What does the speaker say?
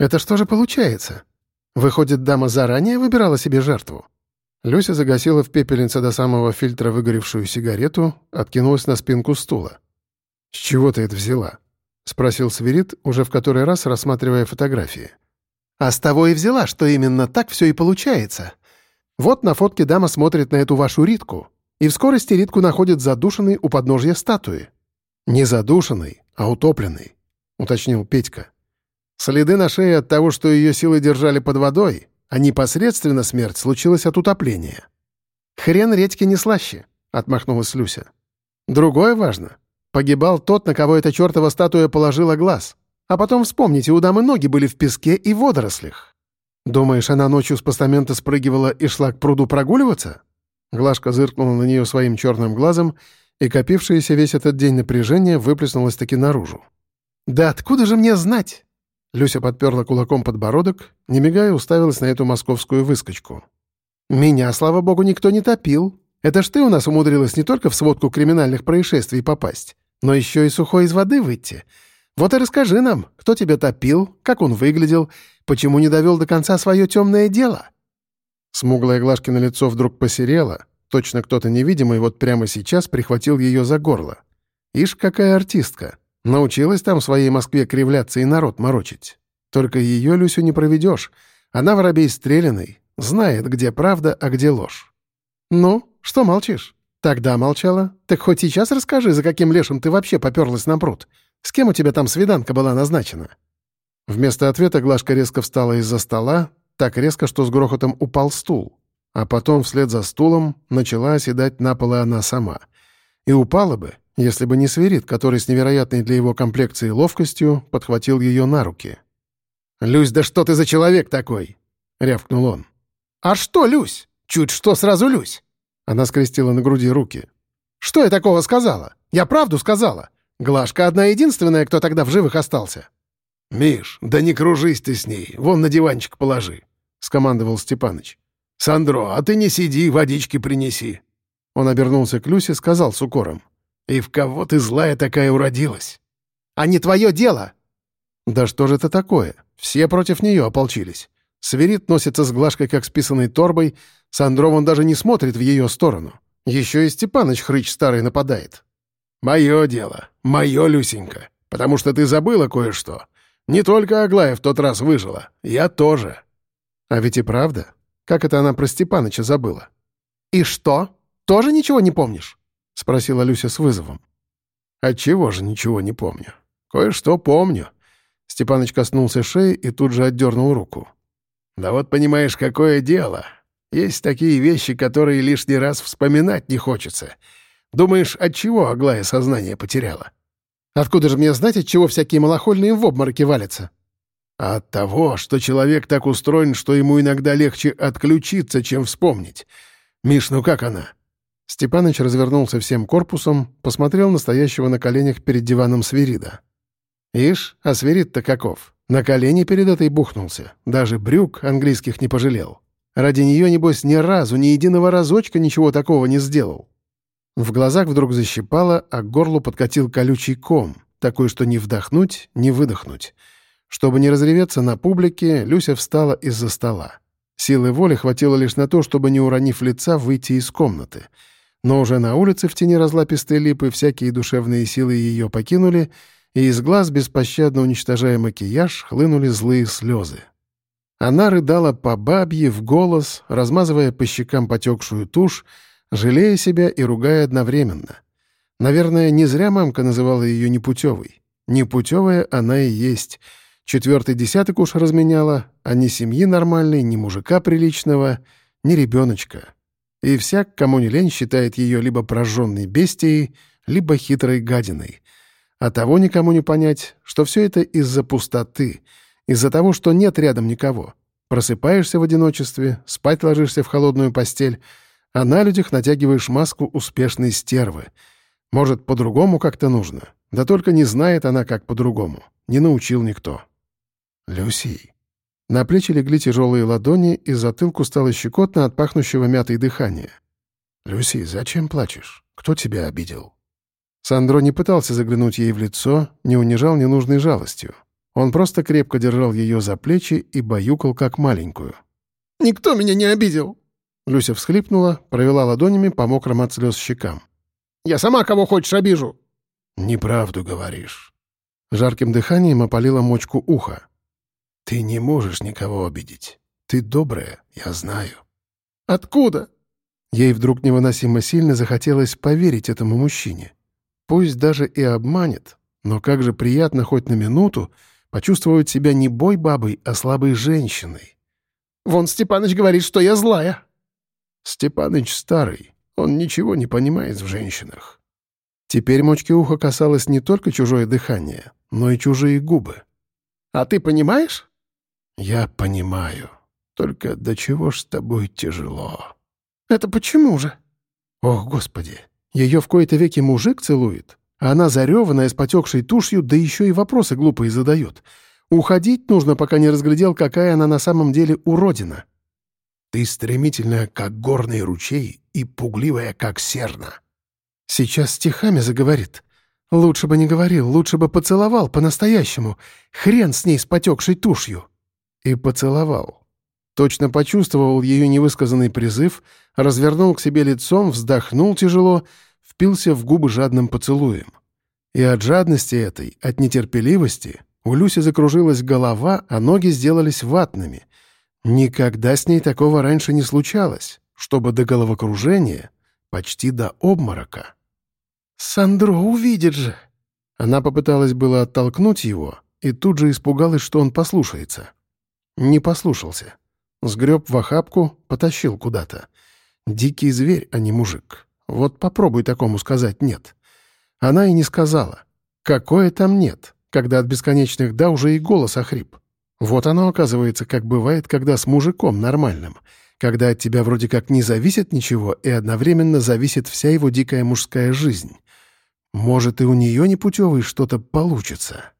Это что же получается? Выходит, дама заранее выбирала себе жертву? Люся загасила в пепельнице до самого фильтра выгоревшую сигарету, откинулась на спинку стула. «С чего ты это взяла?» — спросил Сверид, уже в который раз рассматривая фотографии. «А с того и взяла, что именно так все и получается. Вот на фотке дама смотрит на эту вашу Ритку, и в скорости Ритку находит задушенной у подножья статуи. Не задушенной, а утопленной», — уточнил Петька. «Следы на шее от того, что ее силы держали под водой, а непосредственно смерть случилась от утопления». «Хрен редьки не слаще», — отмахнулась Люся. «Другое важно. Погибал тот, на кого эта чертова статуя положила глаз. А потом вспомните, у дамы ноги были в песке и водорослях. Думаешь, она ночью с постамента спрыгивала и шла к пруду прогуливаться?» Глашка зыркнула на нее своим черным глазом, и копившееся весь этот день напряжение выплеснулось таки наружу. «Да откуда же мне знать?» Люся подперла кулаком подбородок, не мигая уставилась на эту московскую выскочку. «Меня, слава богу, никто не топил. Это ж ты у нас умудрилась не только в сводку криминальных происшествий попасть, но еще и сухой из воды выйти. Вот и расскажи нам, кто тебя топил, как он выглядел, почему не довел до конца свое темное дело». Смуглое Глашкино лицо вдруг посерело, точно кто-то невидимый вот прямо сейчас прихватил ее за горло. Ишь, какая артистка. Научилась там в своей Москве кривляться и народ морочить. Только ее, Люсю, не проведешь. Она воробей стреляный, знает, где правда, а где ложь. «Ну, что молчишь?» «Тогда молчала. Так хоть сейчас расскажи, за каким лешим ты вообще поперлась на пруд. С кем у тебя там свиданка была назначена?» Вместо ответа Глашка резко встала из-за стола, так резко, что с грохотом упал стул. А потом, вслед за стулом, начала оседать на пол она сама. И упала бы, если бы не свирит, который с невероятной для его комплекции ловкостью подхватил ее на руки. «Люсь, да что ты за человек такой?» — рявкнул он. «А что, Люсь? Чуть что сразу Люсь!» Она скрестила на груди руки. «Что я такого сказала? Я правду сказала. Глашка одна единственная, кто тогда в живых остался». «Миш, да не кружись ты с ней, вон на диванчик положи», — скомандовал Степаныч. «Сандро, а ты не сиди, водички принеси». Он обернулся к Люсе, сказал с укором. «И в кого ты злая такая уродилась?» «А не твое дело!» «Да что же это такое? Все против нее ополчились. Сверид носится с Глашкой, как с писаной торбой. Сандров он даже не смотрит в ее сторону. Еще и Степаныч хрыч старый нападает. «Мое дело. Мое, Люсенька. Потому что ты забыла кое-что. Не только Аглая в тот раз выжила. Я тоже». А ведь и правда. Как это она про Степаныча забыла? «И что? Тоже ничего не помнишь?» — спросила Люся с вызовом. «Отчего же ничего не помню? Кое-что помню». Степаныч коснулся шеи и тут же отдернул руку. Да вот понимаешь, какое дело. Есть такие вещи, которые лишний раз вспоминать не хочется. Думаешь, от чего Аглая сознание потеряла? Откуда же мне знать, от чего всякие малохольные в обмороке валятся? От того, что человек так устроен, что ему иногда легче отключиться, чем вспомнить. Миш, ну как она? Степаныч развернулся всем корпусом, посмотрел на стоящего на коленях перед диваном Свирида. «Ишь, а Свирид-то каков? На колени перед этой бухнулся. Даже брюк английских не пожалел. Ради нее, небось, ни разу, ни единого разочка ничего такого не сделал. В глазах вдруг защипало, а к горлу подкатил колючий ком, такой, что не вдохнуть, не выдохнуть. Чтобы не разреветься на публике, Люся встала из-за стола. Силы воли хватило лишь на то, чтобы, не уронив лица, выйти из комнаты. Но уже на улице в тени разлапистой липы всякие душевные силы ее покинули — и из глаз, беспощадно уничтожая макияж, хлынули злые слезы. Она рыдала по бабье в голос, размазывая по щекам потекшую тушь, жалея себя и ругая одновременно. Наверное, не зря мамка называла ее непутевой. Непутевая она и есть. Четвертый десяток уж разменяла, а ни семьи нормальной, ни мужика приличного, ни ребеночка. И всяк, кому не лень, считает ее либо прожженной бестией, либо хитрой гадиной. А того никому не понять, что все это из-за пустоты, из-за того, что нет рядом никого. Просыпаешься в одиночестве, спать ложишься в холодную постель, а на людях натягиваешь маску успешной стервы. Может, по-другому как-то нужно. Да только не знает она, как по-другому. Не научил никто. Люси. На плечи легли тяжелые ладони, и затылку стало щекотно от пахнущего мятой дыхания. «Люси, зачем плачешь? Кто тебя обидел?» Сандро не пытался заглянуть ей в лицо, не унижал ненужной жалостью. Он просто крепко держал ее за плечи и баюкал как маленькую. «Никто меня не обидел!» Люся всхлипнула, провела ладонями по мокрым от слез щекам. «Я сама кого хочешь обижу!» «Неправду говоришь». Жарким дыханием опалила мочку уха. «Ты не можешь никого обидеть. Ты добрая, я знаю». «Откуда?» Ей вдруг невыносимо сильно захотелось поверить этому мужчине. Пусть даже и обманет, но как же приятно хоть на минуту почувствовать себя не бой бабой, а слабой женщиной. «Вон Степаныч говорит, что я злая». «Степаныч старый, он ничего не понимает в женщинах». Теперь мочки уха касалось не только чужое дыхание, но и чужие губы. «А ты понимаешь?» «Я понимаю. Только до чего ж с тобой тяжело?» «Это почему же?» «Ох, господи! Ее в кои-то веки мужик целует, а она зареванная с потекшей тушью, да еще и вопросы глупые задает. Уходить нужно, пока не разглядел, какая она на самом деле уродина». «Ты стремительная, как горный ручей, и пугливая, как серна». «Сейчас стихами заговорит. Лучше бы не говорил, лучше бы поцеловал по-настоящему. Хрен с ней с потекшей тушью». И поцеловал. Точно почувствовал ее невысказанный призыв, развернул к себе лицом, вздохнул тяжело, впился в губы жадным поцелуем. И от жадности этой, от нетерпеливости, у Люси закружилась голова, а ноги сделались ватными. Никогда с ней такого раньше не случалось, чтобы до головокружения, почти до обморока. «Сандро увидит же!» Она попыталась было оттолкнуть его и тут же испугалась, что он послушается. Не послушался. Сгреб в охапку, потащил куда-то. Дикий зверь, а не мужик. Вот попробуй такому сказать «нет». Она и не сказала. Какое там «нет», когда от бесконечных «да» уже и голос охрип. Вот оно, оказывается, как бывает, когда с мужиком нормальным, когда от тебя вроде как не зависит ничего и одновременно зависит вся его дикая мужская жизнь. Может, и у нее непутевой что-то получится.